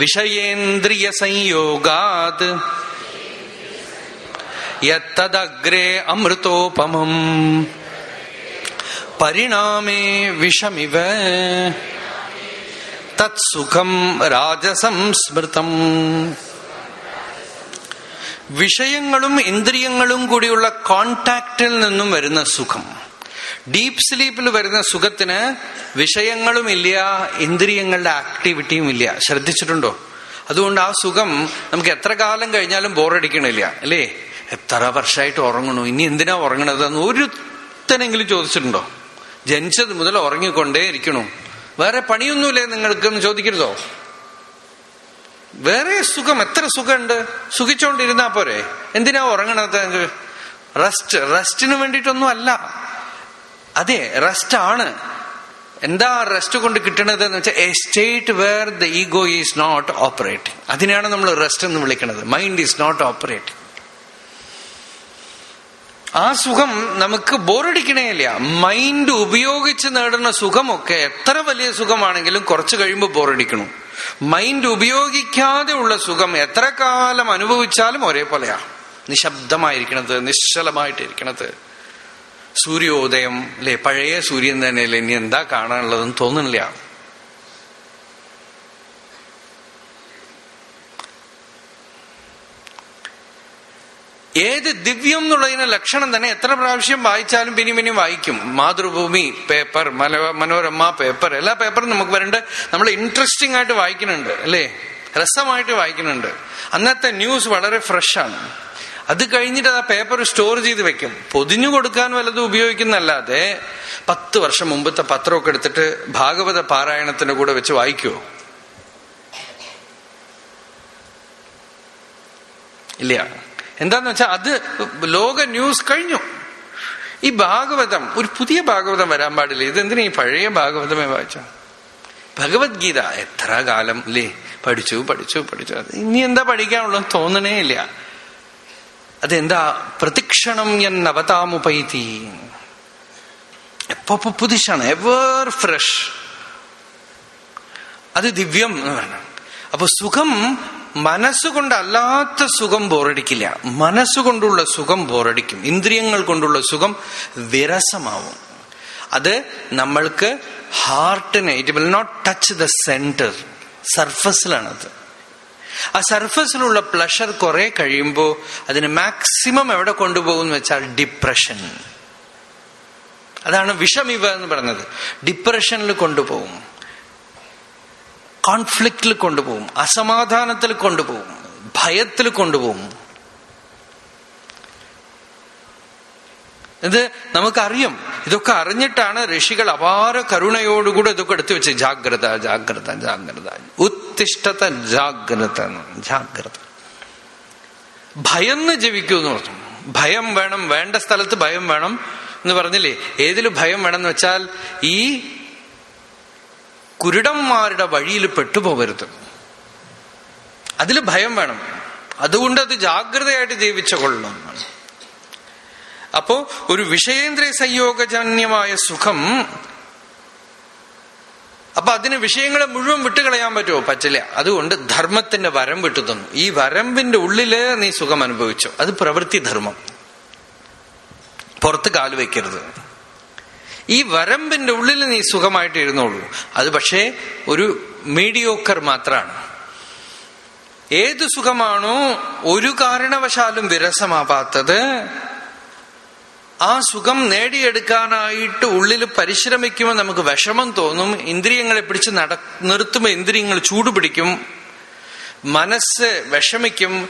വിഷയേന്ദ്രിയ സംയോഗാത് യത്തദഗ്രേ അമൃതോപമം പരിണാമേ വിഷമിവ തത്സുഖം രാജസം സ്മൃതം വിഷയങ്ങളും ഇന്ദ്രിയങ്ങളും കൂടിയുള്ള കോണ്ടാക്റ്റിൽ നിന്നും വരുന്ന സുഖം. ഡീപ്പ് സ്ലീപ്പിൽ വരുന്ന സുഖത്തിന് വിഷയങ്ങളും ഇല്ല ഇന്ദ്രിയങ്ങളുടെ ആക്ടിവിറ്റിയും ഇല്ല ശ്രദ്ധിച്ചിട്ടുണ്ടോ? അതുകൊണ്ട് ആ സുഖം നമുക്ക് എത്ര കാലം കഴിഞ്ഞാലും ബോറടിക്കണില്ല അല്ലേ? എത്ര വർഷമായിട്ട് ഉറങ്ങണു ഇനി എന്തിനാ ഉറങ്ങണത് എന്ന് ഒരുത്തനെങ്കിലും ചോദിച്ചിട്ടുണ്ടോ? ജനിച്ചത് മുതൽ ഉറങ്ങിക്കൊണ്ടേ ഇരിക്കണു. വേറെ പണിയൊന്നുമില്ലേ നിങ്ങൾക്കെന്ന് ചോദിക്കരുതോ? വേറെ സുഖം എത്ര സുഖമുണ്ട്? സുഖിച്ചോണ്ടിരുന്നാ പോരെ. എന്തിനാ ഉറങ്ങണത്? റെസ്റ്റ് റെസ്റ്റിന് വേണ്ടിയിട്ടൊന്നും അല്ല. അതെ റെസ്റ്റ് ആണ്. എന്താ റെസ്റ്റ് കൊണ്ട് കിട്ടണത് എന്ന് വെച്ചാൽ a state where the ego is not operating അതിനെയാണ് നമ്മൾ റെസ്റ്റ് എന്ന് വിളിക്കുന്നത് മൈൻഡ് ഈസ് നോട്ട് ഓപ്പറേറ്റിംഗ് ആ സുഖം നമുക്ക് ബോറടിക്കണേയില്ല മൈൻഡ് ഉപയോഗിച്ച് നേടുന്ന സുഖമൊക്കെ എത്ര വലിയ സുഖമാണെങ്കിലും കുറച്ച് കഴിയുമ്പോൾ ബോറടിക്കണം മൈൻഡ് ഉപയോഗിക്കാതെ ഉള്ള സുഖം എത്ര കാലം അനുഭവിച്ചാലും ഒരേപോലെയാ. നിശബ്ദമായിരിക്കണത് നിശ്ചലമായിട്ടിരിക്കണത്. സൂര്യോദയം അല്ലെ പഴയ സൂര്യൻ തന്നെ തന്നെയല്ലേ ഇനി എന്താ കാണാനുള്ളതെന്ന് തോന്നുന്നില്ല. ഏത് ദിവ്യം എന്നുള്ളതിന് ലക്ഷണം തന്നെ എത്ര പ്രാവശ്യം വായിച്ചാലും പിന്നെയും പിന്നെയും വായിക്കും. മാതൃഭൂമി പേപ്പർ മനോരമ പേപ്പർ എല്ലാ പേപ്പറും നമുക്ക് വരണ്ട്. നമ്മൾ ഇൻട്രസ്റ്റിംഗ് ആയിട്ട് വായിക്കുന്നുണ്ട് അല്ലേ? രസമായിട്ട് വായിക്കുന്നുണ്ട്. അന്നത്തെ ന്യൂസ് വളരെ ഫ്രഷാണ് അത് കഴിഞ്ഞിട്ട് ആ പേപ്പർ സ്റ്റോർ ചെയ്ത് വെക്കും. പൊതിഞ്ഞു കൊടുക്കാൻ വല്ലതും ഉപയോഗിക്കുന്നല്ലാതെ പത്ത് വർഷം മുമ്പത്തെ പത്രമൊക്കെ എടുത്തിട്ട് ഭാഗവത പാരായണത്തിന്റെ കൂടെ വെച്ച് വായിക്കുവോ? ഇല്ല. എന്താന്ന് വെച്ചാൽ അത് ലോക ന്യൂസ് കഴിഞ്ഞു. ഈ ഭാഗവതം ഒരു പുതിയ ഭാഗവതം വരാൻ പാടില്ല? ഇതെന്തിനാ ഈ പഴയ ഭാഗവതമേ വായിച്ച ഭഗവത്ഗീത എത്ര കാലം അല്ലേ പഠിച്ചു പഠിച്ചു പഠിച്ചു. ഇനി എന്താ പഠിക്കാനുള്ള തോന്നണേ ഇല്ല. അതെന്താ? പ്രതിക്ഷണം എന്നവതാമുപൈതി. എപ്പോ പുതുശാണ്. Ever fresh. അത് ദിവ്യം എന്ന് പറയണം. അപ്പൊ സുഖം മനസ്സുകൊണ്ടല്ലാത്ത സുഖം ബോറടിക്കില്ല. മനസ്സുകൊണ്ടുള്ള സുഖം ബോറടിക്കും. ഇന്ദ്രിയങ്ങൾ കൊണ്ടുള്ള സുഖം വിരസമാവും. അത് നമ്മൾക്ക് ഹാർട്ടിനെ it will not touch the centre സർഫസിലാണത് ആ സർഫസിലുള്ള പ്ലഷർ കുറെ കഴിയുമ്പോൾ അതിന് മാക്സിമം എവിടെ കൊണ്ടുപോകും വെച്ചാൽ ഡിപ്രഷൻ അതാണ് വിഷമിവ എന്ന് പറഞ്ഞത് ഡിപ്രഷനിൽ കൊണ്ടുപോകും. കോൺഫ്ലിക്റ്റിൽ കൊണ്ടുപോകും. അസമാധാനത്തിൽ കൊണ്ടുപോകും. ഭയത്തിൽ കൊണ്ടുപോകും. ഇത് നമുക്കറിയാം. ഇതൊക്കെ അറിഞ്ഞിട്ടാണ് ഋഷികൾ അപാര കരുണയോടുകൂടെ ഇതൊക്കെ എടുത്തു വെച്ച് ജാഗ്രത ജാഗ്രത ജാഗ്രത. ഉത്തിഷ്ഠത ജാഗ്രത ജാഗ്രത. ഭയന്ന് ജീവിക്കൂന്ന് എന്ന് പറഞ്ഞു. ഭയം വേണം വേണ്ട സ്ഥലത്ത് ഭയം വേണം എന്ന് പറഞ്ഞില്ലേ? ഏതിൽ ഭയം വേണം എന്ന് വെച്ചാൽ ഈ കുരുടന്മാരുടെ വഴിയിൽ പെട്ടുപോകരുത്. അതിൽ ഭയം വേണം. അതുകൊണ്ട് അത് ജാഗ്രതയായിട്ട് ജീവിച്ചു കൊള്ളണം അപ്പോ ഒരു വിഷയേന്ദ്രിയ സംയോഗജന്യമായ സുഖം. അപ്പൊ അതിന് വിഷയങ്ങളെ മുഴുവൻ വിട്ടുകളയാൻ പറ്റുമോ? പറ്റില്ല. അതുകൊണ്ട് ധർമ്മത്തിന്റെ വരം വിട്ടു തന്നു. ഈ വരമ്പിന്റെ ഉള്ളിൽ നീ സുഖം അനുഭവിച്ചു. അത് പ്രവൃത്തി ധർമ്മം. പുറത്ത് കാൽ വയ്ക്കരുത് ഈ വരമ്പിന്റെ ഉള്ളിൽ നീ സുഖമായിട്ട് ഇരുന്നോളൂ. അത് പക്ഷേ ഒരു മീഡിയോക്കർ മാത്രമാണ് ഏത് സുഖമാണോ ഒരു കാരണവശാലും വിരസമാവാത്തത് ആ സുഖം നേടിയെടുക്കാനായിട്ട് ഉള്ളിൽ പരിശ്രമിക്കുമ്പോൾ നമുക്ക് വിഷമം തോന്നും. ഇന്ദ്രിയങ്ങളെ പിടിച്ച് നട നിർത്തുമ്പോൾ ഇന്ദ്രിയങ്ങൾ ചൂടുപിടിക്കും മനസ്സ് വിഷമിക്കും.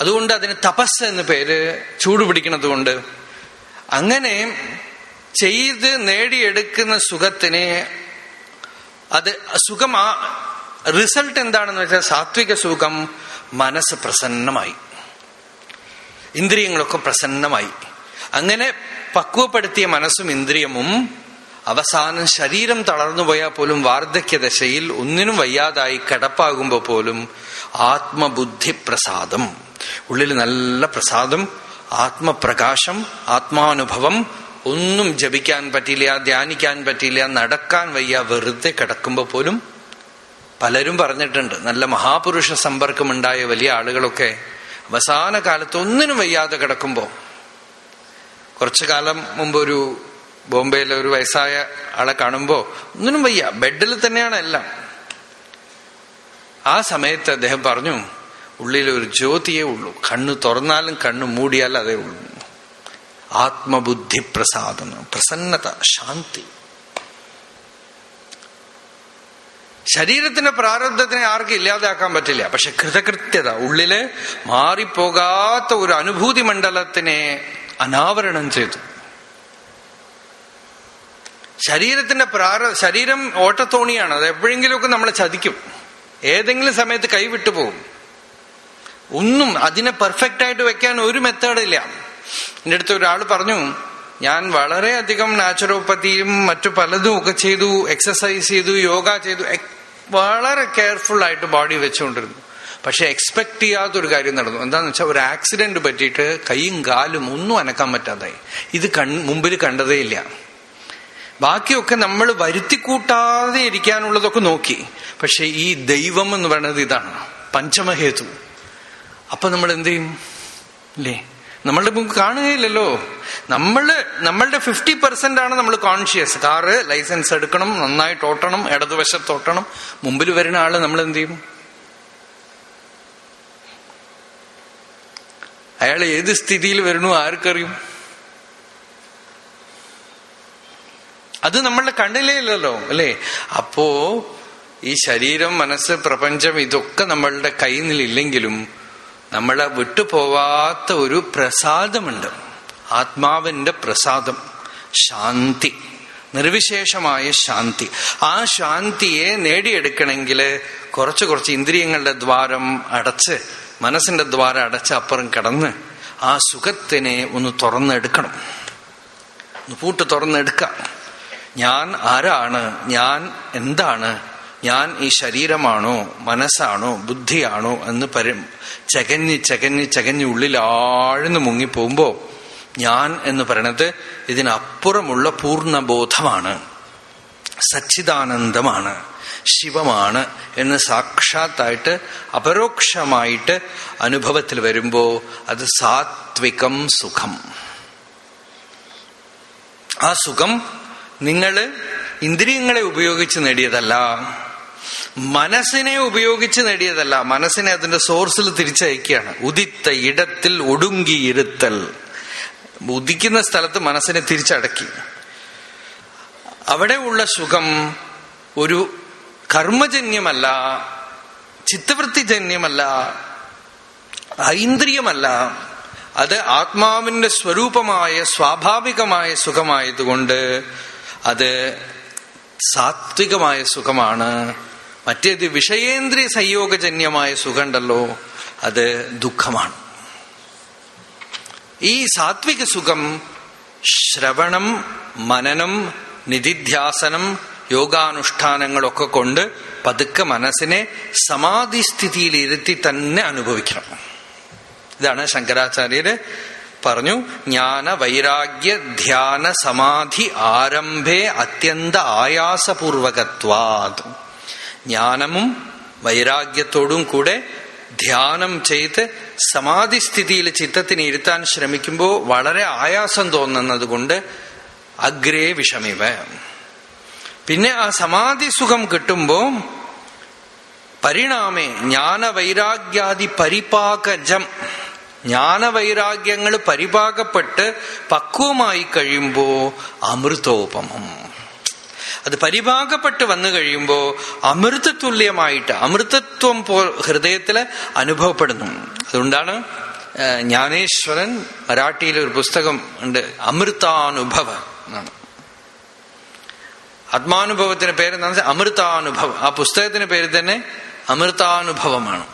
അതുകൊണ്ട് അതിന് തപസ് എന്ന് പേര് ചൂടുപിടിക്കുന്നതുകൊണ്ട് അങ്ങനെ ചെയ്ത് നേടിയെടുക്കുന്ന സുഖത്തിനെ അത് സുഖം ആ റിസൾട്ട് എന്താണെന്ന് വെച്ചാൽ സാത്വിക സുഖം മനസ്സ് പ്രസന്നമായി. ഇന്ദ്രിയങ്ങളൊക്കെ പ്രസന്നമായി. അങ്ങനെ പക്വപ്പെടുത്തിയ മനസ്സും ഇന്ദ്രിയമും അവസാനം ശരീരം തളർന്നു പോയാൽ പോലും വാർദ്ധക്യദശയിൽ ഒന്നിനും വയ്യാതായി കിടപ്പാകുമ്പോൾ പോലും ആത്മബുദ്ധി പ്രസാദം ഉള്ളിൽ നല്ല പ്രസാദം ആത്മപ്രകാശം ആത്മാനുഭവം ഒന്നും ജപിക്കാൻ പറ്റില്ല ധ്യാനിക്കാൻ പറ്റിയില്ല നടക്കാൻ വയ്യ വെറുതെ കിടക്കുമ്പോൾ പോലും പലരും പറഞ്ഞിട്ടുണ്ട് നല്ല മഹാപുരുഷ സമ്പർക്കമുണ്ടായ വലിയ ആളുകളൊക്കെ അവസാന കാലത്ത് ഒന്നിനും വയ്യാതെ കിടക്കുമ്പോ കുറച്ചു കാലം മുമ്പ് ഒരു ബോംബെയിലെ ഒരു വയസ്സായ ആളെ കാണുമ്പോ ഒന്നിനും വയ്യ. ബെഡിൽ തന്നെയാണ് എല്ലാം. ആ സമയത്ത് അദ്ദേഹം പറഞ്ഞു ഉള്ളിൽ ഒരു ജ്യോതിയേ ഉള്ളൂ. കണ്ണ് തുറന്നാലും കണ്ണ് മൂടിയാലും അതേ ഉള്ളൂ. ആത്മബുദ്ധി പ്രസാദനം പ്രസന്നത ശാന്തി. ശരീരത്തിന്റെ പ്രാരബ്ധത്തിനെ ആർക്കും ഇല്ലാതാക്കാൻ പറ്റില്ല. പക്ഷെ കൃതകൃത്യത ഉള്ളിൽ മാറിപ്പോകാത്ത ഒരു അനുഭൂതി മണ്ഡലത്തിനെ അനാവരണം ചെയ്തു. ശരീരത്തിന്റെ പ്രാര ശരീരം ഓട്ടത്തോണിയാണ്. അത് എപ്പോഴെങ്കിലുമൊക്കെ നമ്മളെ ചതിക്കും. ഏതെങ്കിലും സമയത്ത് കൈവിട്ടു പോകും. ഒന്നും അതിനെ പെർഫെക്റ്റ് ആയിട്ട് വെക്കാൻ ഒരു മെത്തേഡില്ല എന്റെ അടുത്ത് ഒരാൾ പറഞ്ഞു ഞാൻ വളരെയധികം നാച്ചുറോപ്പതിയും മറ്റു പലതും ഒക്കെ ചെയ്തു എക്സസൈസ് ചെയ്തു യോഗ ചെയ്തു വളരെ കെയർഫുൾ ആയിട്ട് ബോഡി വെച്ചുകൊണ്ടിരുന്നു. പക്ഷെ എക്സ്പെക്ട് ചെയ്യാത്തൊരു കാര്യം നടന്നു. എന്താന്ന് വെച്ചാൽ ഒരു ആക്സിഡന്റ് പറ്റിയിട്ട് കൈയും കാലും ഒന്നും അനക്കാൻ പറ്റാതായി. ഇത് കൺ മുമ്പിൽ കണ്ടതേ ഇല്ല. ബാക്കിയൊക്കെ നമ്മൾ വരുത്തിക്കൂട്ടാതെ ഇരിക്കാനുള്ളതൊക്കെ നോക്കി. പക്ഷെ ഈ ദൈവം എന്ന് പറയുന്നത് ഇതാണ്. പഞ്ചമഹേതു. അപ്പൊ നമ്മൾ എന്ത് ചെയ്യും? അല്ലേ നമ്മളുടെ മുമ്പ് കാണുകയില്ലല്ലോ. നമ്മൾ നമ്മളുടെ ഫിഫ്റ്റി പെർസെന്റ് ആണ് നമ്മൾ കോൺഷ്യസ് കാറ് ലൈസൻസ് എടുക്കണം നന്നായിട്ട് ഓട്ടണം ഇടതുവശത്ത് ഓട്ടണം മുമ്പിൽ വരുന്ന ആൾ നമ്മൾ എന്ത് ചെയ്യും? അയാൾ ഏത് സ്ഥിതിയിൽ വരണു ആർക്കറിയും? അത് നമ്മളുടെ കണ്ണിലേ ഇല്ലല്ലോ അല്ലേ? അപ്പോ ഈ ശരീരം മനസ്സ് പ്രപഞ്ചം ഇതൊക്കെ നമ്മളുടെ കയ്യിൽ നമ്മളെ വിട്ടുപോവാത്ത ഒരു പ്രസാദമുണ്ട്. ആത്മാവിന്റെ പ്രസാദം ശാന്തി നിർവിശേഷമായ ശാന്തി. ആ ശാന്തിയെ നേടിയെടുക്കണമെങ്കിൽ കുറച്ച് കുറച്ച് ഇന്ദ്രിയങ്ങളുടെ ദ്വാരം അടച്ച് മനസ്സിന്റെ ദ്വാരം അടച്ചപ്പുറം കടന്ന് ആ സുഖത്തിനെ ഒന്ന് തുറന്നെടുക്കണം. ഒന്ന് പൂട്ട് തുറന്നെടുക്കാം. ഞാൻ ആരാണ്? ഞാൻ എന്താണ്? ഞാൻ ഈ ശരീരമാണോ? മനസ്സാണോ? ബുദ്ധിയാണോ? എന്ന് പരി ചകഞ്ഞ് ചകഞ്ഞ് ചകഞ്ഞ് ഉള്ളിൽ ആഴ്ന്നു മുങ്ങിപ്പോകുമ്പോ ഞാൻ എന്ന് പറയണത് ഇതിനപ്പുറമുള്ള പൂർണബോധമാണ്. സച്ചിദാനന്ദമാണ്. ശിവമാണ് എന്ന് സാക്ഷാത്തായിട്ട് അപരോക്ഷമായിട്ട് അനുഭവത്തിൽ വരുമ്പോ അത് സാത്വികം സുഖം. ആ സുഖം നിങ്ങൾ ഇന്ദ്രിയങ്ങളെ ഉപയോഗിച്ച് നേടിയതല്ല. മനസ്സിനെ ഉപയോഗിച്ച് നേടിയതല്ല. മനസ്സിനെ അതിന്റെ സോഴ്സിൽ തിരിച്ചയക്കുകയാണ്. ഉദിത്ത ഇടത്തിൽ ഒടുങ്ങിയിരുത്തൽ. ഉദിക്കുന്ന സ്ഥലത്ത് മനസ്സിനെ തിരിച്ചടക്കി. അവിടെ ഉള്ള സുഖം ഒരു കർമ്മജന്യമല്ല ചിത്തവൃത്തിജന്യമല്ല ഐന്ദ്രിയമല്ല. അത് ആത്മാവിന്റെ സ്വരൂപമായ സ്വാഭാവികമായ സുഖമായതുകൊണ്ട് അത് സാത്വികമായ സുഖമാണ്. മറ്റേത് വിഷയേന്ദ്രിയ സംയോഗജന്യമായ സുഖമുണ്ടല്ലോ അത് ദുഃഖമാണ്. ഈ സാത്വിക സുഖം ശ്രവണം മനനം നിധിധ്യാസനം യോഗാനുഷ്ഠാനങ്ങളൊക്കെ കൊണ്ട് പതുക്കെ മനസ്സിനെ സമാധിസ്ഥിതിയിൽ ഇരുത്തി തന്നെ അനുഭവിക്കണം. ഇതാണ് ശങ്കരാചാര്യര് പറഞ്ഞു ജ്ഞാന വൈരാഗ്യ ധ്യാന സമാധി ആരംഭേ അത്യന്ത ആയാസപൂർവകത്വാത് ജ്ഞാനമും വൈരാഗ്യത്തോടും കൂടെ ധ്യാനം ചെയ്ത് സമാധിസ്ഥിതിയിൽ ചിത്തത്തിന് ഇരുത്താൻ ശ്രമിക്കുമ്പോൾ വളരെ ആയാസം തോന്നുന്നത് കൊണ്ട് അഗ്രേ വിഷമിവ. പിന്നെ ആ സമാധി സുഖം കിട്ടുമ്പോ പരിണാമേ ജ്ഞാനവൈരാഗ്യാദി പരിപാകജം. ജ്ഞാനവൈരാഗ്യങ്ങൾ പരിപാകപ്പെട്ട് പക്വമായി കഴിയുമ്പോ അമൃതോപമം. അത് പരിഭാഗപ്പെട്ട് വന്നു കഴിയുമ്പോ അമൃതതുല്യമായിട്ട് അമൃതത്വം പോ ഹൃദയത്തിൽ അനുഭവപ്പെടുന്നു. അതുകൊണ്ടാണ് ജ്ഞാനേശ്വരൻ മറാഠിയിലെ ഒരു പുസ്തകം ഉണ്ട് അമൃതാനുഭവ എന്നാണ്. ആത്മാനുഭവത്തിന് പേരെന്താണെന്ന് വെച്ചാൽ അമൃതാനുഭവം. ആ പുസ്തകത്തിന് പേര് തന്നെ അമൃതാനുഭവമാണ്.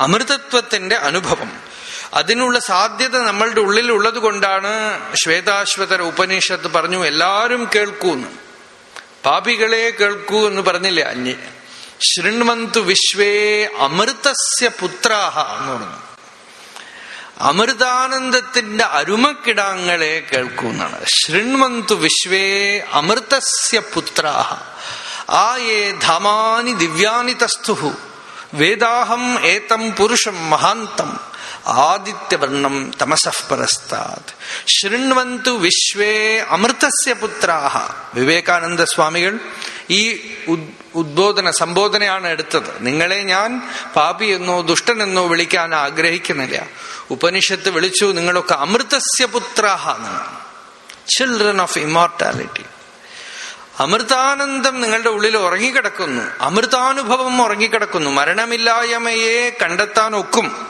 അമൃതത്വത്തിന്റെ അനുഭവം. അതിനുള്ള സാധ്യത നമ്മളുടെ ഉള്ളിൽ ഉള്ളത് കൊണ്ടാണ് ശ്വേതാശ്വതര ഉപനിഷത്ത് പറഞ്ഞു എല്ലാവരും കേൾക്കൂന്ന് പാപികളെ കേൾക്കൂ എന്ന് പറഞ്ഞില്ല അഞ്ഞ് ശൃണ്വന്തു വിശ്വേ അമൃതസ്യ പുത്രാഹ എന്ന് പറഞ്ഞു. അമൃതാനന്ദത്തിന്റെ അരുമക്കിടാങ്ങളെ കേൾക്കുന്നതാണ് ശൃണ്വന്തു വിശ്വേ അമൃതസ്യ പുത്രാഹ. ആ ധമാനി ദിവ്യാനി തസ്തു വേദാഹം ഏതം പുരുഷം മഹാന്തം. ആദിത്യവർണം തമസഃ പരസ്താത് ശൃണ്വന്തു വിശ്വേ അമൃതസ്യ പുത്രാഹ. വിവേകാനന്ദ സ്വാമികൾ ഈ ഉദ്ബോധന സംബോധനയാണ് എടുത്തത്. നിങ്ങളെ ഞാൻ പാപിയെന്നോ ദുഷ്ടനെന്നോ വിളിക്കാൻ ആഗ്രഹിക്കുന്നില്ല. ഉപനിഷത്ത് വിളിച്ചു നിങ്ങളൊക്കെ അമൃതസ്യ പുത്രാഹ ചിൽഡ്രൻ ഓഫ് ഇമോർട്ടാലിറ്റി അമൃതാനന്ദം നിങ്ങളുടെ ഉള്ളിൽ ഉറങ്ങിക്കിടക്കുന്നു. അമൃതാനുഭവം ഉറങ്ങിക്കിടക്കുന്നു. മരണമില്ലായ്മയെ കണ്ടെത്താൻ ഒക്കും.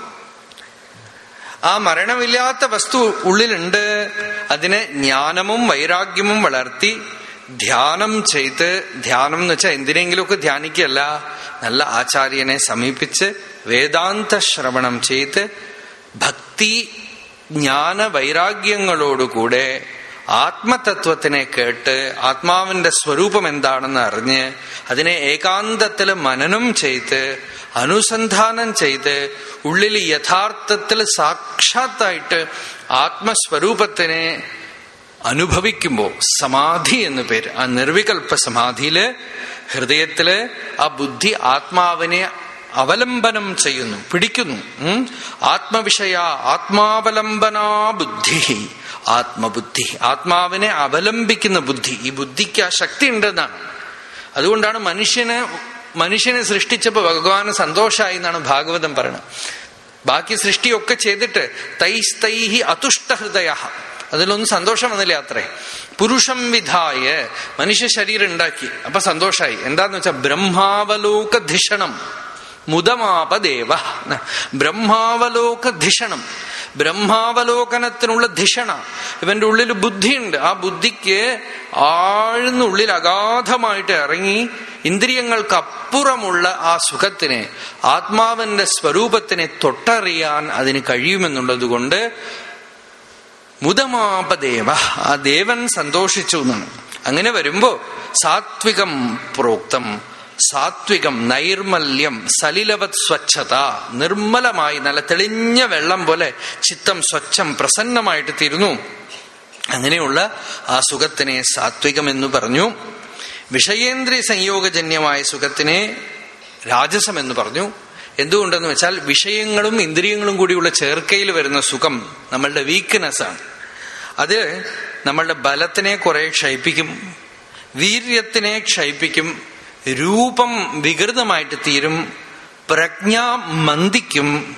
ആ മരണമില്ലാത്ത വസ്തു ഉള്ളിലുണ്ട്. അതിനെ ജ്ഞാനമും വൈരാഗ്യമും വളർത്തി ധ്യാനം ചെയ്ത് ധ്യാനം എന്ന് വെച്ചാൽ എന്തിനെങ്കിലുമൊക്കെ ധ്യാനിക്കല്ല നല്ല ആചാര്യനെ സമീപിച്ച് വേദാന്ത ശ്രവണം ചെയ്ത് ഭക്തി ജ്ഞാന വൈരാഗ്യങ്ങളോടുകൂടെ ആത്മതത്വത്തിനെ കേട്ട് ആത്മാവിന്റെ സ്വരൂപം എന്താണെന്ന് അറിഞ്ഞ് അതിനെ ഏകാന്തത്തിൽ മനനം ചെയ്ത് അനുസന്ധാനം ചെയ്ത് ഉള്ളിൽ യഥാർത്ഥത്തിൽ സാക്ഷാത്തായിട്ട് ആത്മസ്വരൂപത്തിനെ അനുഭവിക്കുമ്പോൾ സമാധി എന്ന് പേര് ആ നിർവികൽപ്പ സമാധിയിൽ ഹൃദയത്തിൽ ആ ബുദ്ധി ആത്മാവിനെ അവലംബനം ചെയ്യുന്നു പിടിക്കുന്നു. ആത്മവിഷയ ആത്മാവലംബനാ ബുദ്ധി. ആത്മബുദ്ധി ആത്മാവിനെ അവലംബിക്കുന്ന ബുദ്ധി. ഈ ബുദ്ധിക്ക് ആ ശക്തി ഉണ്ടെന്നാണ്. അതുകൊണ്ടാണ് മനുഷ്യനെ മനുഷ്യനെ സൃഷ്ടിച്ചപ്പോ ഭഗവാന് സന്തോഷമായി എന്നാണ് ഭാഗവതം പറയുന്നത് ബാക്കി സൃഷ്ടിയൊക്കെ ചെയ്തിട്ട് തൈസ്തൈഹി അതുഷ്ടഹൃദയ അതിലൊന്നും സന്തോഷം വന്നില്ല അത്രേ. പുരുഷം വിധായ മനുഷ്യ ശരീരം ഉണ്ടാക്കി. അപ്പൊ സന്തോഷമായി എന്താന്ന് വെച്ചാൽ ബ്രഹ്മാവലോക ധിഷണം. മുതമാപദേവ ബ്രഹ്മാവലോക ധിഷണം. ബ്രഹ്മാവലോകനത്തിനുള്ള ധിഷണ. ഇവന്റെ ഉള്ളിൽ ബുദ്ധിയുണ്ട്. ആ ബുദ്ധിക്ക് ആഴ്ന്നുള്ളിൽ അഗാധമായിട്ട് ഇറങ്ങി ഇന്ദ്രിയങ്ങൾക്ക് അപ്പുറമുള്ള ആ സുഖത്തിനെ ആത്മാവിന്റെ സ്വരൂപത്തിനെ തൊട്ടറിയാൻ അതിന് കഴിയുമെന്നുള്ളത് കൊണ്ട് മുതമാപദേവ ആ ദേവൻ സന്തോഷിച്ചു എന്നാണ്. അങ്ങനെ വരുമ്പോ സാത്വികം പ്രോക്തം സാത്വികം നൈർമല്യം സലിലവത് സ്വച്ഛത നിർമ്മലമായി നല്ല തെളിഞ്ഞ വെള്ളം പോലെ ചിത്തം സ്വച്ഛം പ്രസന്നമായിട്ട് തീരുന്നു. അങ്ങനെയുള്ള ആ സുഖത്തിനെ സാത്വികം എന്ന് പറഞ്ഞു. വിഷയേന്ദ്രിയ സംയോഗജന്യമായ സുഖത്തിനെ രാജസം എന്ന് പറഞ്ഞു. എന്തുകൊണ്ടെന്ന് വെച്ചാൽ വിഷയങ്ങളും ഇന്ദ്രിയങ്ങളും കൂടിയുള്ള ചേർക്കയിൽ വരുന്ന സുഖം നമ്മളുടെ വീക്ക്നെസ് ആണ്. അത് നമ്മളുടെ ബലത്തിനെ കുറെ ക്ഷയിപ്പിക്കും വീര്യത്തിനെ ക്ഷയിപ്പിക്കും രൂപം വികൃതമായിട്ട് തീരും പ്രജ്ഞ മന്ദിക്കും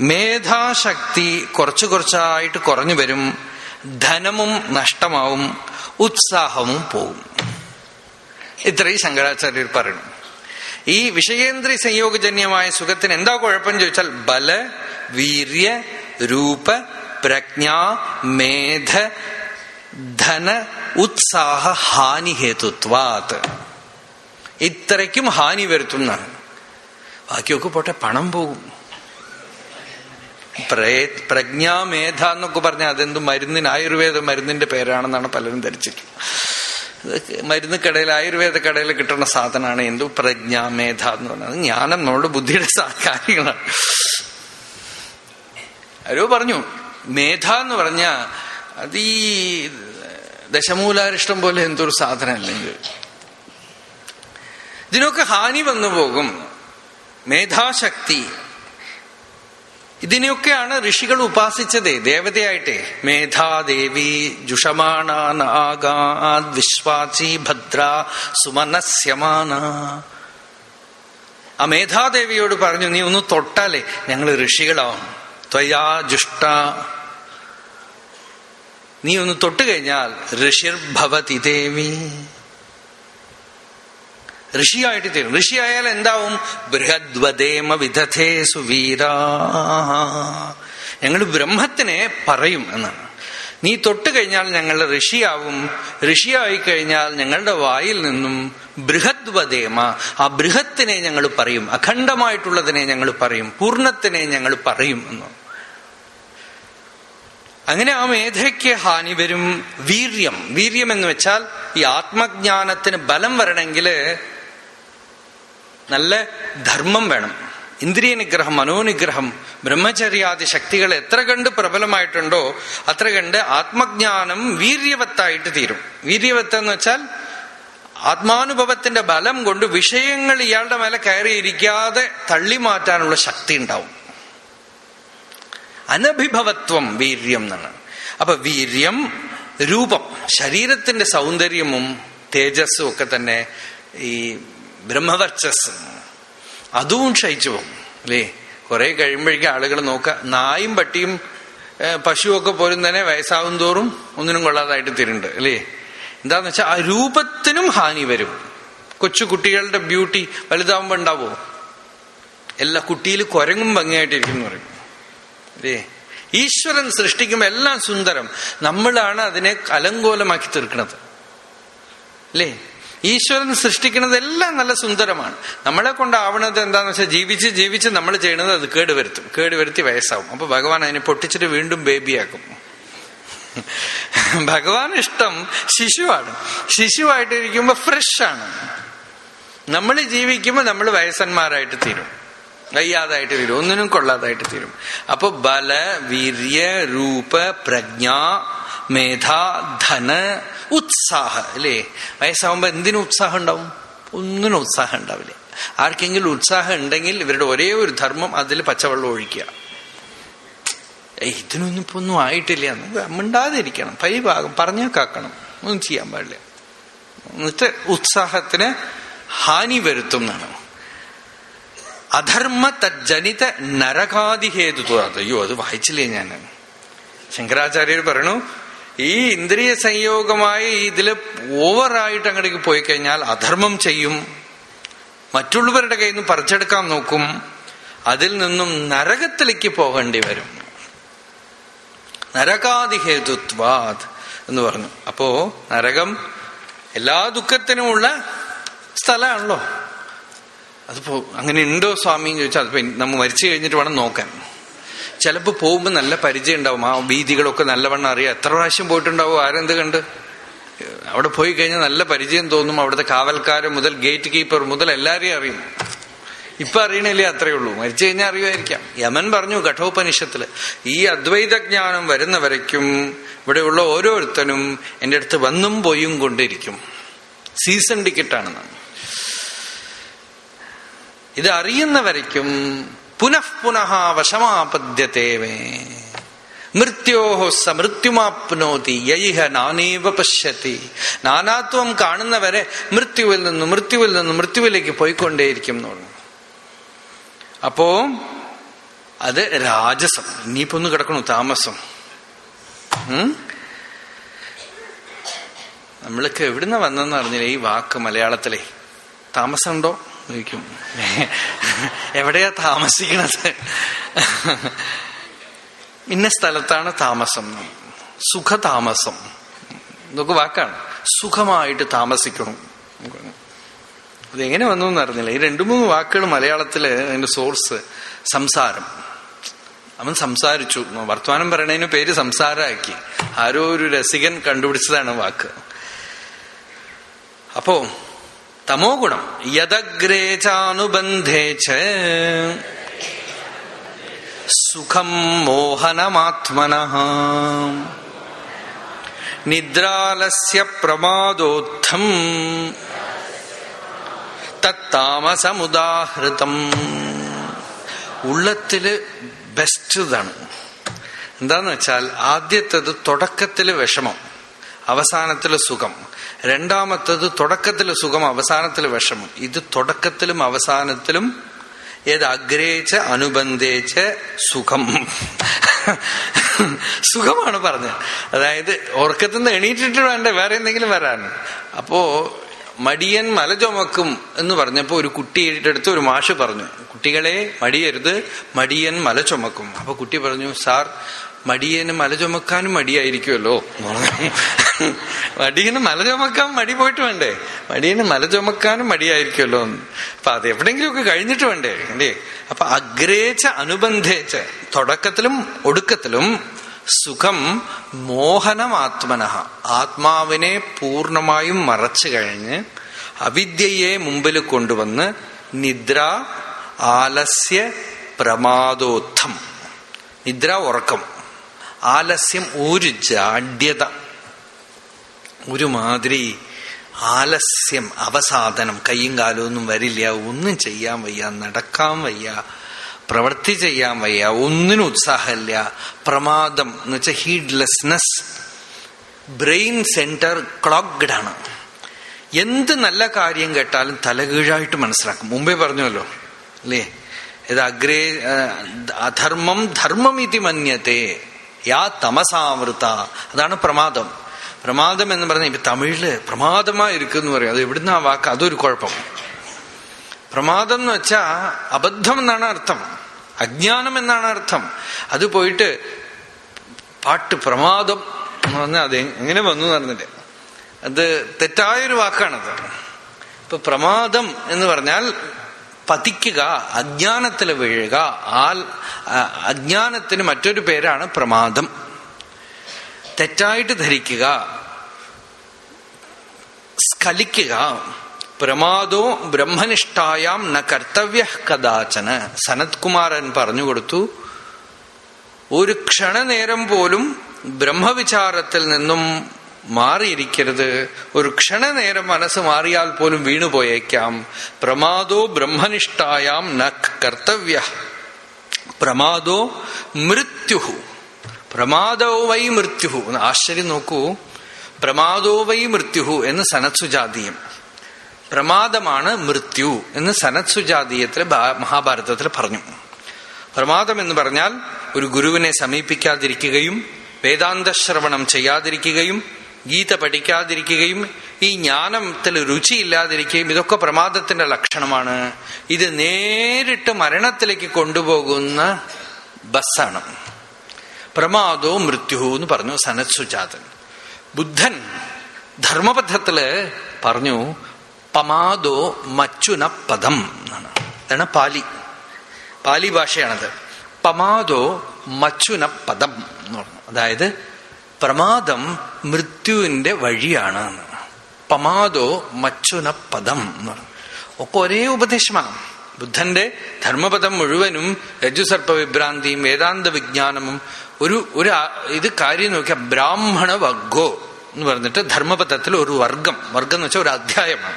മേധാശക്തി കുറച്ചു കുറച്ചായിട്ട് കുറഞ്ഞു വരും ധനമും നഷ്ടമാവും ഉത്സാഹവും പോവും. ഇത്രയും ശങ്കരാചാര്യർ പറയണം. ഈ വിഷയേന്ദ്രി സംയോഗജന്യമായ സുഖത്തിന് എന്താ കുഴപ്പം ചോദിച്ചാൽ ബല വീര്യ രൂപ പ്രജ്ഞ മേധ ധന ഉത്സാഹ ഹാനി ഹേതുത്വാത്. ഇത്രയ്ക്കും ഹാനി വരുത്തും വരുത്തുന്നതാണ്. ബാക്കിയൊക്കെ പോട്ടെ പണം പോകും. പ്രജ്ഞാമേധ എന്നൊക്കെ പറഞ്ഞാൽ അതെന്ത് മരുന്നിന് ആയുർവേദ മരുന്നിന്റെ പേരാണെന്നാണ് പലരും ധരിച്ചിട്ടുള്ളത്. മരുന്ന് കടയിൽ ആയുർവേദ കടയിൽ കിട്ടുന്ന സാധനമാണ് എന്തു? പ്രജ്ഞാമേധ എന്ന് പറഞ്ഞത്. ജ്ഞാനം നമ്മുടെ ബുദ്ധിയുടെ കാര്യങ്ങളാണ്. ആരോ പറഞ്ഞു മേധ എന്ന് പറഞ്ഞ അത് ഈ ദശമൂലാരിഷ്ടം പോലെ എന്തൊരു സാധനം അല്ലെങ്കിൽ ഇതിനൊക്കെ ഹാനി വന്നു പോകും മേധാശക്തി. ഇതിനെയൊക്കെയാണ് ഋഷികൾ ഉപാസിച്ചത്. ദേവതയായിട്ടെ മേധാദേവി ജുഷമാണാനാഗാദ് വിശ്വാചി ഭദ്ര സുമനസ്യമാന ആ മേധാദേവിയോട് പറഞ്ഞു നീ ഒന്ന് തൊട്ടാലേ ഞങ്ങൾ ഋഷികളാവും. ത്വയാ ജുഷ്ട. നീ ഒന്ന് തൊട്ടുകഴിഞ്ഞാൽ ഋഷിർഭവതി ദേവി. ഋഷിയായിട്ട് തീരും. ഋഷിയായാൽ എന്താവും? ബൃഹദ്വദേമ വിധേ സുവീരാ. ഞങ്ങൾ ബ്രഹ്മത്തിനെ പറയും എന്നാണ്. നീ തൊട്ട് കഴിഞ്ഞാൽ ഞങ്ങൾ ഋഷിയാവും. ഋഷിയായി കഴിഞ്ഞാൽ ഞങ്ങളുടെ വായിൽ നിന്നും ബൃഹദ്വദേമ ആ ബൃഹത്തിനെ ഞങ്ങൾ പറയും. അഖണ്ഡമായിട്ടുള്ളതിനെ ഞങ്ങൾ പറയും. പൂർണത്തിനെ ഞങ്ങൾ പറയും എന്ന്. അങ്ങനെ ആ മേധയ്ക്ക് ഹാനി വരും വീര്യം. വീര്യം എന്ന് വെച്ചാൽ ഈ ആത്മജ്ഞാനത്തിന് ബലം വരണമെങ്കിൽ നല്ല ധർമ്മം വേണം. ഇന്ദ്രിയ നിഗ്രഹം മനോനിഗ്രഹം ബ്രഹ്മചര്യാദി ശക്തികൾ എത്ര കണ്ട് പ്രബലമായിട്ടുണ്ടോ അത്ര കണ്ട് ആത്മജ്ഞാനം വീര്യവത്തായിട്ട് തീരും. വീര്യവത്ത് എന്ന് വെച്ചാൽ ആത്മാനുഭവത്തിന്റെ ബലം കൊണ്ട് വിഷയങ്ങൾ ഇയാളുടെ മേലെ കയറിയിരിക്കാതെ തള്ളി മാറ്റാനുള്ള ശക്തി ഉണ്ടാവും. അനഭിഭവത്വം വീര്യം എന്നാണ്. അപ്പൊ വീര്യം രൂപം. ശരീരത്തിന്റെ സൗന്ദര്യവും തേജസ്സും ഒക്കെ തന്നെ ഈ ബ്രഹ്മവർച്ചസ്. അതും ക്ഷയിച്ചു പോകും അല്ലേ? കുറെ കഴിയുമ്പോഴേക്കും ആളുകൾ നോക്ക നായും പട്ടിയും പശുവൊക്കെ പോലും തന്നെ വയസ്സാവും തോറും ഒന്നിനും കൊള്ളാതായിട്ട് തീരുന്നുണ്ട് അല്ലേ? എന്താന്ന് വെച്ചാൽ ആ രൂപത്തിനും ഹാനി വരും. കൊച്ചു കുട്ടികളുടെ ബ്യൂട്ടി വലുതാവുമ്പോ ഉണ്ടാവോ എല്ലാ കുട്ടിയിൽ കുരങ്ങും ഭംഗിയായിട്ടിരിക്കും എന്ന് പറയും അല്ലേ? ഈശ്വരൻ സൃഷ്ടിക്കുമ്പോൾ എല്ലാം സുന്ദരം. നമ്മളാണ് അതിനെ അലങ്കോലമാക്കി തീർക്കുന്നത് അല്ലേ? ഈശ്വരൻ സൃഷ്ടിക്കുന്നതെല്ലാം നല്ല സുന്ദരമാണ്. നമ്മളെ കൊണ്ടാവണത് എന്താന്ന് വെച്ചാൽ ജീവിച്ച് ജീവിച്ച് നമ്മൾ ചെയ്യണത് അത് കേടുവരുത്തും. കേടുവരുത്തി വയസ്സാവും. അപ്പൊ ഭഗവാൻ അതിനെ പൊട്ടിച്ചിട്ട് വീണ്ടും ബേബിയാക്കും. ഭഗവാൻ ഇഷ്ടം ശിശുവാണ്. ഫ്രഷ് ആണ് നമ്മൾ ജീവിക്കുമ്പോൾ നമ്മൾ വയസ്സന്മാരായിട്ട് തീരും. വയ്യാതായിട്ട് തീരും. ഒന്നിനും കൊള്ളാതായിട്ട് തീരും. അപ്പൊ ബല വീര്യ രൂപ പ്രജ്ഞ മേധ ധന ഉത്സാഹ അല്ലേ? വയസ്സാവുമ്പോ എന്തിനു ഉത്സാഹം ഉണ്ടാവും? ഒന്നിനും ഉത്സാഹം ഉണ്ടാവില്ല. ആർക്കെങ്കിലും ഉത്സാഹം ഉണ്ടെങ്കിൽ ഇവരുടെ ഒരേ ഒരു ധർമ്മം അതിൽ പച്ചവെള്ളം ഒഴിക്കുക. ഇതിനൊന്നും ഇപ്പൊ ഒന്നും ആയിട്ടില്ല. മിണ്ടാതിരിക്കണം. പരിഭാഗം പറഞ്ഞാൽ കാക്കണം. ഒന്നും ചെയ്യാൻ പാടില്ല. എന്നിട്ട് ഉത്സാഹത്തിന് ഹാനി വരുത്തും എന്നാണ് അധർമ്മ തജ്ജനിത നരകാതിഹേതു അയ്യോ അത് വായിച്ചില്ലേ ഞാൻ ശങ്കരാചാര്യർ പറയണു ഈ ഇന്ദ്രിയ സംയോഗമായി ഇതിൽ ഓവറായിട്ട് അങ്ങോട്ടേക്ക് പോയി കഴിഞ്ഞാൽ അധർമ്മം ചെയ്യും. മറ്റുള്ളവരുടെ കയ്യിൽ നിന്ന് പറിച്ചെടുക്കാൻ നോക്കും. അതിൽ നിന്നും നരകത്തിലേക്ക് പോകേണ്ടി വരും. നരകാതിഹേതുത്വാത് എന്ന് പറഞ്ഞു. അപ്പോ നരകം എല്ലാ ദുഃഖത്തിനുമുള്ള സ്ഥലമാണല്ലോ. അതിപ്പോ അങ്ങനെ ഉണ്ടോ സ്വാമി ചോദിച്ചാൽ അതിപ്പോ നമ്മൾ മരിച്ചു കഴിഞ്ഞിട്ട് വേണം നോക്കാൻ. ചിലപ്പോ പോകുമ്പോൾ നല്ല പരിചയം ഉണ്ടാവും. ആ വീതികളൊക്കെ നല്ലവണ്ണം അറിയാം. എത്ര പ്രാവശ്യം പോയിട്ടുണ്ടാവും ആരെന്ത് കണ്ട്? അവിടെ പോയി കഴിഞ്ഞാൽ നല്ല പരിചയം തോന്നും. അവിടുത്തെ കാവൽക്കാരൻ മുതൽ ഗേറ്റ് കീപ്പർ മുതൽ എല്ലാവരെയും അറിയും. ഇപ്പൊ അറിയണില്ലേ അത്രയേ ഉള്ളൂ. മരിച്ചു കഴിഞ്ഞാൽ അറിയുമായിരിക്കാം. യമൻ പറഞ്ഞു കഠോപനിഷത്തിൽ ഈ അദ്വൈതജ്ഞാനം ജ്ഞാനം വരുന്ന വരയ്ക്കും ഇവിടെയുള്ള ഓരോരുത്തനും എന്റെ അടുത്ത് വന്നും പോയും കൊണ്ടിരിക്കും. സീസൺ ടിക്കറ്റാണ് ഇത് അറിയുന്ന വരയ്ക്കും പുനഃ പുനഃ മൃത്യോഹോ സമൃത്യുമാപ്നോതി യൈഹ നാനേവ പശ്യത്തി നാനാത്വം കാണുന്നവരെ മൃത്യുവിൽ നിന്നും മൃത്യുവിൽ നിന്നും മൃത്യുവിലേക്ക് പോയിക്കൊണ്ടേയിരിക്കും എന്ന് പറഞ്ഞു. അപ്പോ അത് രാജസം. ഇനിയിപ്പോ ഒന്ന് കിടക്കണു താമസം. നമ്മൾക്ക് എവിടുന്ന വന്നെന്ന് അറിഞ്ഞില്ല ഈ വാക്ക് മലയാളത്തിലെ? താമസമുണ്ടോ? ചോദിക്കും. എവിടെയാ താമസിക്കണത്? ഇന്ന സ്ഥലത്താണ് താമസം. സുഖതാമസം. ഇതൊക്കെ വാക്കാണ്. സുഖമായിട്ട് താമസിക്കണം. അതെങ്ങനെ വന്നു എന്നറിഞ്ഞില്ല. ഈ രണ്ടു മൂന്ന് വാക്കുകൾ മലയാളത്തിൽ അതിന്റെ സോഴ്സ് സംസാരം. അവൻ സംസാരിച്ചു. വർത്തമാനം പറയണതിന് പേര് സംസാരമാക്കി ആരോ ഒരു രസികൻ കണ്ടുപിടിച്ചതാണ് വാക്ക്. അപ്പോ തമോ ഗുണം യദഗ്രേചാനുബന്ധേ സുഖം മോഹനമാത്മന നിദ്രാലസ്യ പ്രമാദോത്ഥം തത്താമസമുദാഹൃതം ഉള്ളത്തിൽ ബെസ്റ്റ് ഇതാണ് എന്താന്ന് വെച്ചാൽ ആദ്യത്തത് തുടക്കത്തിൽ വിഷമം അവസാനത്തിൽ സുഖം. രണ്ടാമത്തത് തുടക്കത്തിൽ സുഖം അവസാനത്തിൽ വിഷമം. ഇത് തുടക്കത്തിലും അവസാനത്തിലും ഏത് അഗ്രേച്ച് അനുബന്ധിച്ച് സുഖം. സുഖമാണ് പറഞ്ഞത്. അതായത് ഉറക്കത്തിൽ നിന്ന് എണീറ്റിട്ട് വേണ്ട വേറെ എന്തെങ്കിലും വരാൻ. അപ്പോ മടിയൻ മല ചുമക്കും എന്ന് പറഞ്ഞപ്പോ ഒരു കുട്ടിയുടെ അടുത്ത് ഒരു മാഷ് പറഞ്ഞു കുട്ടികളെ മടിയരുത് മടിയൻ മല ചുമക്കും അപ്പൊ കുട്ടി പറഞ്ഞു സാർ മടിയന് മല ചുമക്കാനും മടിയായിരിക്കുമല്ലോ മടിയന് മല ചുമക്കാൻ മടി പോയിട്ട് വേണ്ടേ? മടിയന് മല ചുമക്കാനും മടിയായിരിക്കുമല്ലോ അപ്പൊ അത് എവിടെങ്കിലുമൊക്കെ കഴിഞ്ഞിട്ട് വേണ്ടേ? അല്ലേ അപ്പൊ അഗ്രേച്ച അനുബന്ധേച്ച തുടക്കത്തിലും ഒടുക്കത്തിലും സുഖം മോഹനമാത്മന. ആത്മാവിനെ പൂർണമായും മറച്ചു കഴിഞ്ഞ് അവിദ്യയെ മുമ്പിൽ കൊണ്ടുവന്ന് നിദ്ര ആലസ്യ പ്രമാദോത്ഥം. നിദ്ര ഉറക്കം. ആലസ്യം ഒരു ജാഡ്യത. ഒരുമാതിരി ആലസ്യം അവസാധനം കയ്യും കാലമൊന്നും വരില്ല ഒന്നും ചെയ്യാൻ വയ്യ നടക്കാൻ വയ്യ പ്രവൃത്തി ചെയ്യാൻ വയ്യ ഒന്നിനും ഉത്സാഹമില്ല. പ്രമാദം എന്ന് വെച്ചാൽ ഹീഡ്ലെസ്നെസ് ബ്രെയിൻ സെന്റർ ക്ലോഗഡ് ആണ്. എന്ത് നല്ല കാര്യം കേട്ടാലും തലകീഴായിട്ട് മനസ്സിലാക്കും. മുമ്പേ പറഞ്ഞല്ലോ അല്ലേ? ഇത് അഗ്രേ അധർമ്മം ധർമ്മം ഇതി മന്യത്തെ. യാ തമസാമൃത അതാണ് പ്രമാദം. പ്രമാദം എന്ന് പറഞ്ഞ ഇപ്പൊ തമിഴിൽ പ്രമാദമായി ഇരിക്കുന്നു പറയും. അത് എവിടുന്ന ആ വാക്ക്? അതൊരു കുഴപ്പം. പ്രമാദം എന്ന് വെച്ചാ അബദ്ധം എന്നാണ് അർത്ഥം. അജ്ഞാനം എന്നാണ് അർത്ഥം. അത് പോയിട്ട് പാട്ട് പ്രമാദം എന്ന് പറഞ്ഞാൽ അത് എങ്ങനെ വന്നു പറഞ്ഞിട്ട് അത് തെറ്റായൊരു വാക്കാണത്. ഇപ്പൊ പ്രമാദം എന്ന് പറഞ്ഞാൽ പതിക്കുക അജ്ഞാനത്തിൽ വീഴുക ആൽ അജ്ഞാനത്തിന് മറ്റൊരു പേരാണ് പ്രമാദം. തെറ്റായിട്ട് ധരിക്കുക സ്ഖലിക്കുക പ്രമാദോ ബ്രഹ്മനിഷ്ഠായാം ന കർത്തവ്യ കഥാചന. സനത്കുമാരൻ പറഞ്ഞുകൊടുത്തു ഒരു ക്ഷണനേരം പോലും ബ്രഹ്മവിചാരത്തിൽ നിന്നും മാറിയിരിക്കരുത്. ഒരു ക്ഷണനേരം മനസ്സ് മാറിയാൽ പോലും വീണുപോയേക്കാം പ്രമാദോ ബ്രഹ്മനിഷ്ഠായാം ന കർത്തവ്യ. പ്രമാദോ മൃത്യു. പ്രമാദോ വൈ മൃത്യു. ആശ്ചര്യം നോക്കൂ. പ്രമാദോ വൈ മൃത്യു എന്ന് സനത്സുജാതീയം. പ്രമാദമാണ് മൃത്യു എന്ന് സനത്സുജാതീയത്തിൽ മഹാഭാരതത്തിൽ പറഞ്ഞു. പ്രമാദം എന്ന് പറഞ്ഞാൽ ഒരു ഗുരുവിനെ സമീപിക്കാതിരിക്കുകയും വേദാന്തശ്രവണം ചെയ്യാതിരിക്കുകയും ഗീത പഠിക്കാതിരിക്കുകയും ഈ ജ്ഞാനത്തിൽ രുചിയില്ലാതിരിക്കുകയും ഇതൊക്കെ പ്രമാദത്തിന്റെ ലക്ഷണമാണ്. ഇത് നേരിട്ട് മരണത്തിലേക്ക് കൊണ്ടുപോകുന്ന ബസ്സാണ്. പ്രമാദോ മൃത്യു എന്ന് പറഞ്ഞു സനത്സുജാതൻ. ബുദ്ധൻ ധർമ്മപഥത്തിൽ പറഞ്ഞു പമാദോ മച്ചുന പദം എന്നാണ്. അതാണ് പാലി. പാലി ഭാഷയാണത്. പമാദോ മച്ചുന പദം എന്ന് പറഞ്ഞു. അതായത് പ്രമാദം മൃത്യുവിന്റെ വഴിയാണ് പമാദോ മച്ചുന പദം എന്ന് പറഞ്ഞു. ഒക്കെ ഒരേ ഉപദേശമാണ്. ബുദ്ധന്റെ ധർമ്മപദം മുഴുവനും രജുസർപ്പ വിഭ്രാന്തിയും വേദാന്ത വിജ്ഞാനമും ഒരു ഒരു ഇത് കാര്യം നോക്കിയ ബ്രാഹ്മണ വർഗോ എന്ന് പറഞ്ഞിട്ട് ധർമ്മപദത്തിൽ ഒരു വർഗം. വർഗം എന്ന് വെച്ചാൽ ഒരു അധ്യായമാണ്.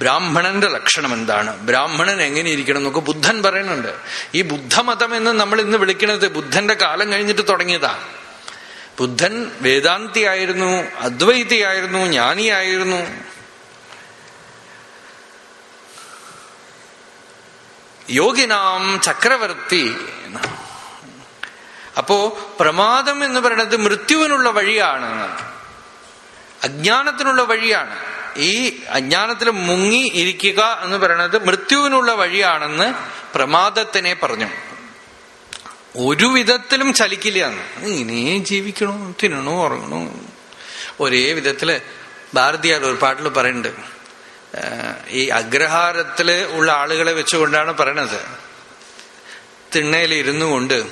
ബ്രാഹ്മണന്റെ ലക്ഷണം എന്താണ്? ബ്രാഹ്മണൻ എങ്ങനെ ഇരിക്കണം എന്നൊക്കെ ബുദ്ധൻ പറയുന്നുണ്ട്. ഈ ബുദ്ധമതം എന്ന് നമ്മൾ ഇന്ന് വിളിക്കുന്നത് ബുദ്ധന്റെ കാലം കഴിഞ്ഞിട്ട് തുടങ്ങിയതാ. ബുദ്ധൻ വേദാന്തിയായിരുന്നു അദ്വൈതിയായിരുന്നു ജ്ഞാനിയായിരുന്നു. യോഗിനാം ചക്രവർത്തി അപ്പോ പ്രമാദം എന്ന് പറയുന്നത് മൃത്യുവിനുള്ള വഴിയാണ്. അജ്ഞാനത്തിനുള്ള വഴിയാണ്. ഈ അജ്ഞാനത്തിൽ മുങ്ങി ഇരിക്കുക എന്ന് പറയുന്നത് മൃത്യുവിനുള്ള വഴിയാണെന്ന് പ്രമാദത്തിനെ പറഞ്ഞു. ഒരു വിധത്തിലും ചലിക്കില്ല ഇങ്ങനെ ജീവിക്കണോ തിന്നണോ ഉറങ്ങണോ? ഒരേ വിധത്തിൽ ഭാരതിയാർ ഒരു പാട്ടിൽ പറയുന്നുണ്ട്. ഈ അഗ്രഹാരത്തിൽ ഉള്ള ആളുകളെ വെച്ചുകൊണ്ടാണ് പറയണത്. തിണ്ണയിൽ ഇരുന്നു കൊണ്ട്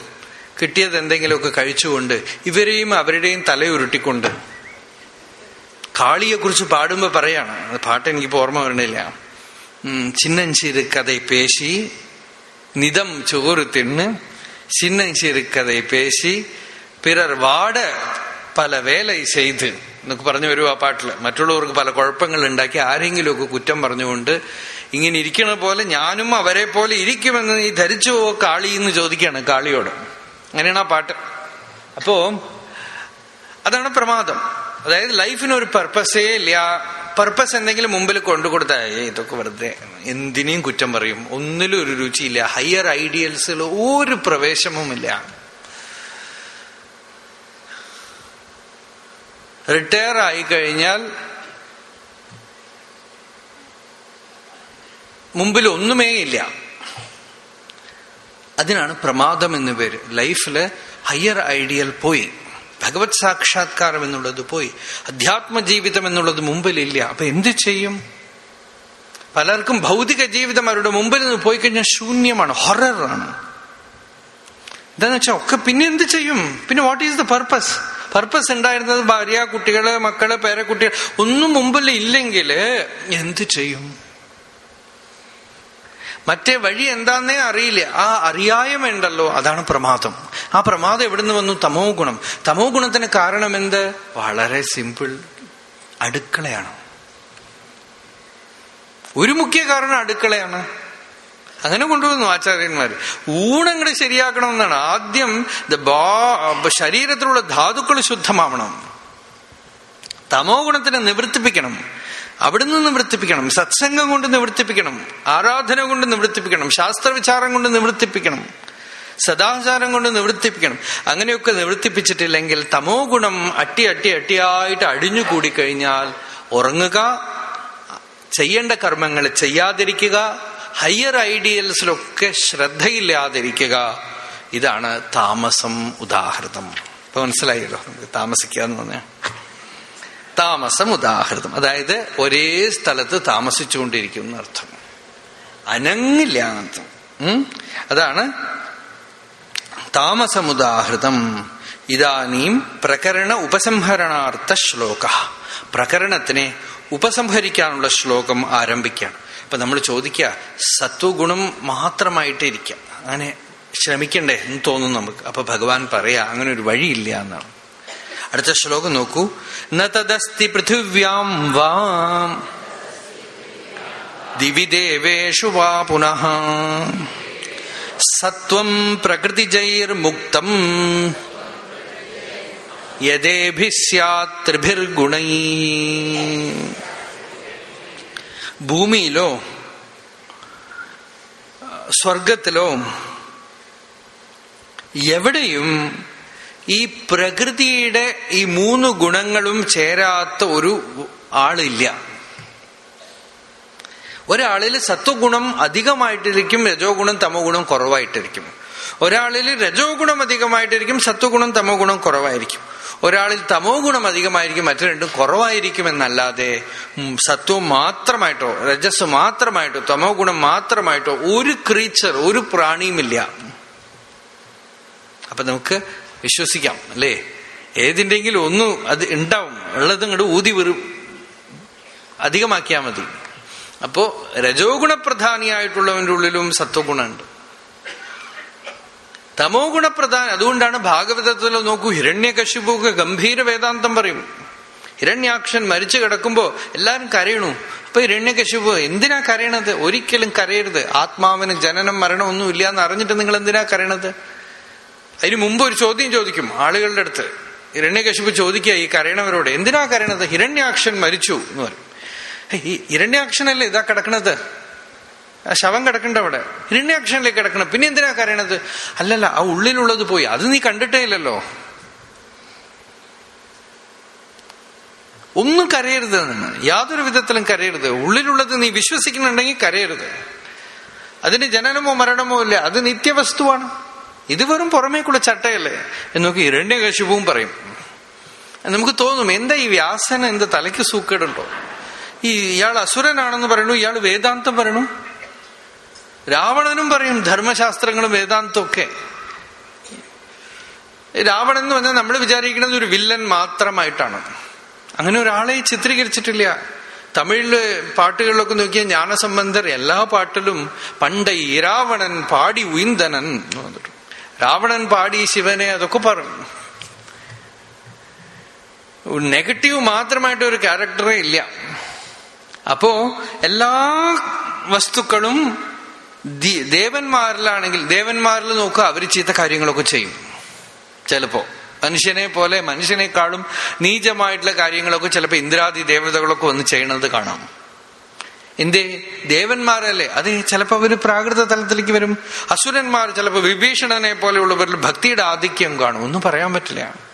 കിട്ടിയത് എന്തെങ്കിലുമൊക്കെ കഴിച്ചുകൊണ്ട് ഇവരെയും അവരുടെയും തലയുരുട്ടിക്കൊണ്ട് കാളിയെക്കുറിച്ച് പാടുമ്പോ പറയാണ്. പാട്ട് എനിക്ക് ഓർമ്മ വരണില്ല. ചിന്നഞ്ചിരുക്കதை പേശി നിതം ചോറ് തിന്ന് ചിന്നഞ്ചിരുക്കதை பேசி പിറർ വാട പല വേല ചെയ്ത് എന്നൊക്കെ പറഞ്ഞു വരും ആ മറ്റുള്ളവർക്ക് പല കുഴപ്പങ്ങൾ ഉണ്ടാക്കി ആരെങ്കിലുമൊക്കെ കുറ്റം പറഞ്ഞുകൊണ്ട് ഇങ്ങനെ ഇരിക്കണ പോലെ ഞാനും അവരെ പോലെ ഇരിക്കുമെന്ന് നീ ധരിച്ചു പോവോ കാളി എന്ന് ചോദിക്കുകയാണ് കാളിയോട്. അങ്ങനെയാണ് ആ പാട്ട്. അപ്പോ അതാണ് പ്രമാദം. അതായത് ലൈഫിന് ഒരു പർപ്പസേ ഇല്ല. പർപ്പസ് എന്തെങ്കിലും മുമ്പിൽ കൊണ്ടുകൊടുത്താൽ ഇതൊക്കെ വെറുതെ എന്തിനേയും കുറ്റം പറയും. ഒന്നിലും ഒരു രുചിയില്ല. ഹയർ ഐഡിയൽസിൽ ഒരു പ്രവേശവുമില്ല റിട്ടയർ ആയി കഴിഞ്ഞാൽ മുമ്പിൽ ഒന്നുമേ ഇല്ല. അതിനാണ് പ്രമാദം എന്ന് പേര്. ലൈഫിൽ ഹയർ ഐഡിയൽ പോയി. ഭഗവത് സാക്ഷാത്കാരം എന്നുള്ളത് പോയി. അധ്യാത്മ ജീവിതം എന്നുള്ളത് മുമ്പിലില്ല. അപ്പൊ എന്ത് ചെയ്യും? പലർക്കും ഭൗതിക ജീവിതം അവരുടെ മുമ്പിൽ നിന്ന് പോയി കഴിഞ്ഞാൽ ശൂന്യമാണ് ഹൊററാണ് എന്താന്ന് വെച്ചാൽ ഒക്കെ പിന്നെ എന്ത് ചെയ്യും? പിന്നെ what is the purpose purpose ഉണ്ടായിരുന്നത് ഭാര്യ കുട്ടികൾ മക്കൾ പേരക്കുട്ടികൾ ഒന്നും മുമ്പിൽ ഇല്ലെങ്കിൽ എന്ത് ചെയ്യും? മറ്റേ വഴി എന്താന്നേ അറിയില്ല. ആ അറിയായ്മയുണ്ടല്ലോ അതാണ് പ്രമാദം. ആ പ്രമാദം എവിടുന്ന് വന്നു? തമോ ഗുണം. തമോ ഗുണത്തിന് കാരണം എന്ത്? വളരെ സിമ്പിൾ. അടുക്കളയാണ്. ഒരു മുഖ്യ കാരണം അടുക്കളയാണ്. അങ്ങനെ കൊണ്ടുവന്നു ആചാര്യന്മാർ ഊണങ്ങട് ശരിയാക്കണമെന്നാണ്. ആദ്യം ശരീരത്തിലുള്ള ധാതുക്കൾ ശുദ്ധമാവണം. തമോ ഗുണത്തിനെ നിവർത്തിപ്പിക്കണം. അവിടുന്ന് നിവർത്തിപ്പിക്കണം സത്സംഗം കൊണ്ട് നിവർത്തിപ്പിക്കണം ആരാധന കൊണ്ട് നിവർത്തിപ്പിക്കണം ശാസ്ത്രവിചാരം കൊണ്ട് നിവർത്തിപ്പിക്കണം സദാചാരം കൊണ്ട് നിവർത്തിപ്പിക്കണം അങ്ങനെയൊക്കെ നിവർത്തിപ്പിച്ചിട്ടില്ലെങ്കിൽ തമോ ഗുണം അട്ടി അട്ടി അട്ടിയായിട്ട് അടിഞ്ഞു കൂടിക്കഴിഞ്ഞാൽ ഉറങ്ങുക ചെയ്യേണ്ട കർമ്മങ്ങൾ ചെയ്യാതിരിക്കുക ഹയർ ഐഡിയൽസിലൊക്കെ ശ്രദ്ധയില്ലാതിരിക്കുക. ഇതാണ് താമസം ഉദാഹൃതം. ഇപ്പൊ മനസ്സിലായല്ലോ? നമുക്ക് താമസിക്കുക എന്ന് പറഞ്ഞാൽ. താമസം ഉദാഹൃതം അതായത് ഒരേ സ്ഥലത്ത് താമസിച്ചുകൊണ്ടിരിക്കും എന്നർത്ഥം അനങ്ങില്ല അതാണ് താമസമുദാഹൃതം ഇതാനീം പ്രകരണ ഉപസംഹരണാർത്ഥ ശ്ലോക. പ്രകരണത്തിനെ ഉപസംഹരിക്കാനുള്ള ശ്ലോകം ആരംഭിക്കുകയാണ്. അപ്പൊ നമ്മൾ ചോദിക്കുക സത്വഗുണം മാത്രമായിട്ട് ഇരിക്കാം. അങ്ങനെ ശ്രമിക്കണ്ടേ എന്ന് തോന്നും നമുക്ക്. അപ്പൊ ഭഗവാൻ പറയാ അങ്ങനെ ഒരു വഴിയില്ല എന്നാണ്. അടുത്ത ശ്ലോകം നോക്കൂ. ന തദസ്തി പൃഥിവ്യാം വാം. ദിവി വാ പുനഃ. സത്വം പ്രകൃതിജൈർമുക്തം. യഥേഭിസ്യാത്രിഭിർഗുണൈ ഭൂമിയിലോ സ്വർഗത്തിലോ എവിടെയും ഈ പ്രകൃതിയുടെ ഈ മൂന്ന് ഗുണങ്ങളും ചേരാത്ത ഒരു ആളില്ല. ഒരാളിൽ സത്വഗുണം അധികമായിട്ടിരിക്കും രജോ ഗുണം തമോ ഗുണം കുറവായിട്ടിരിക്കും. ഒരാളിൽ രജോ ഗുണം അധികമായിട്ടിരിക്കും സത്വഗുണം തമോ ഗുണം കുറവായിരിക്കും. ഒരാളിൽ തമോ ഗുണം അധികമായിരിക്കും മറ്റു രണ്ടും കുറവായിരിക്കും എന്നല്ലാതെ സത്വം മാത്രമായിട്ടോ രജസ് മാത്രമായിട്ടോ തമോ ഗുണം മാത്രമായിട്ടോ ഒരു ക്രീച്ചർ ഒരു പ്രാണിയുമില്ല. അപ്പൊ നമുക്ക് വിശ്വസിക്കാം അല്ലേ? ഏതിന്റെങ്കിലും ഒന്ന് അത് ഉണ്ടാവും. ഉള്ളത് ഇങ്ങോട്ട് ഊതി വെറും. അധികമാക്കിയാൽ മതി. അപ്പോ രജോ ഗുണപ്രധാനിയായിട്ടുള്ളവന്റെ ഉള്ളിലും സത്വഗുണമുണ്ട്. തമോ ഗുണപ്രധാന അതുകൊണ്ടാണ് ഭാഗവതത്തിൽ നോക്കൂ ഹിരണ്യകശിപുക്ക് ഗംഭീര വേദാന്തം പറയും. ഹിരണ്യാക്ഷൻ മരിച്ചു കിടക്കുമ്പോ എല്ലാരും കരയണു. അപ്പൊ ഹിരണ്യകശിപു എന്തിനാ കരയണത്? ഒരിക്കലും കരയരുത്. ആത്മാവിന് ജനനം മരണം ഒന്നും ഇല്ല എന്ന് അറിഞ്ഞിട്ട് നിങ്ങൾ എന്തിനാ കരയണത്? അതിന് മുമ്പ് ഒരു ചോദ്യം ചോദിക്കും ആളുകളുടെ അടുത്ത്. ഹിരണ്യകശിപ്പ് ചോദിക്കുക ഈ കരയണവരോട് എന്തിനാ കരയണത്? ഹിരണ്യാക്ഷൻ മരിച്ചു എന്ന് പറയും. ഈ ഹിരണ്യാക്ഷനല്ലേ ഇതാ കിടക്കണത്? ശവം കിടക്കണ്ട അവിടെ. ഹിരണ്യാക്ഷനിലേക്ക് കിടക്കണം പിന്നെ എന്തിനാ കരയണത്? അല്ലല്ല ആ ഉള്ളിലുള്ളത് പോയി. അത് നീ കണ്ടിട്ടേ ഇല്ലല്ലോ. ഒന്നും കരയരുത് നിന്ന് യാതൊരു വിധത്തിലും കരയരുത്. ഉള്ളിലുള്ളത് നീ വിശ്വസിക്കുന്നുണ്ടെങ്കിൽ കരയരുത്. അതിന് ജനനമോ മരണമോ ഇല്ല. അത് നിത്യവസ്തുവാണ്. ഇത് വെറും പുറമേക്കുള്ള ചട്ടയല്ലേ? എന്ന് നോക്കി എന്നൊക്കെ ഇരണ്യകശിപവും പറയും. നമുക്ക് തോന്നും എന്താ ഈ വ്യാസന എന്ത് തലയ്ക്ക് സൂക്കേടുണ്ടോ? ഈ ഇയാൾ അസുരനാണെന്ന് പറയണു ഇയാൾ വേദാന്തം പറയണു. രാവണനും പറയും ധർമ്മശാസ്ത്രങ്ങളും വേദാന്തം ഒക്കെ. രാവണൻ എന്ന് പറഞ്ഞാൽ നമ്മൾ വിചാരിക്കുന്നത് ഒരു വില്ലൻ മാത്രമായിട്ടാണ്. അങ്ങനെ ഒരാളെ ചിത്രീകരിച്ചിട്ടില്ല. തമിഴിൽ പാട്ടുകളിലൊക്കെ നോക്കിയ ജ്ഞാനസംബന്ധർ എല്ലാ പാട്ടിലും പണ്ട ഇരാവണൻ രാവണൻ പാടി ഉയന്തനൻ എന്ന് പറഞ്ഞിട്ടു രാവണൻ പാടി ശിവനെ അതൊക്കെ പറഞ്ഞു നെഗറ്റീവ് മാത്രമായിട്ട് ഒരു ക്യാരക്ടറേ ഇല്ല. അപ്പോ എല്ലാ വസ്തുക്കളും ദേവന്മാരിലാണെങ്കിൽ ദേവന്മാരിൽ നോക്കുക അവർ ചെയ്ത കാര്യങ്ങളൊക്കെ ചെയ്യും. ചിലപ്പോ മനുഷ്യനെ പോലെ മനുഷ്യനേക്കാളും നീചമായിട്ടുള്ള കാര്യങ്ങളൊക്കെ ചിലപ്പോൾ ഇന്ദ്രാദി ദേവതകളൊക്കെ ഒന്ന് ചെയ്യണത് കാണാം. എന്തേ? ദേവന്മാരല്ലേ? അത് ചിലപ്പോൾ അവർ പ്രാകൃത തലത്തിലേക്ക് വരും. അസുരന്മാർ ചിലപ്പോൾ വിഭീഷണനെ പോലെയുള്ളവരിൽ ഭക്തിയുടെ ആധിക്യം കാണും. ഒന്നും പറയാൻ പറ്റില്ല.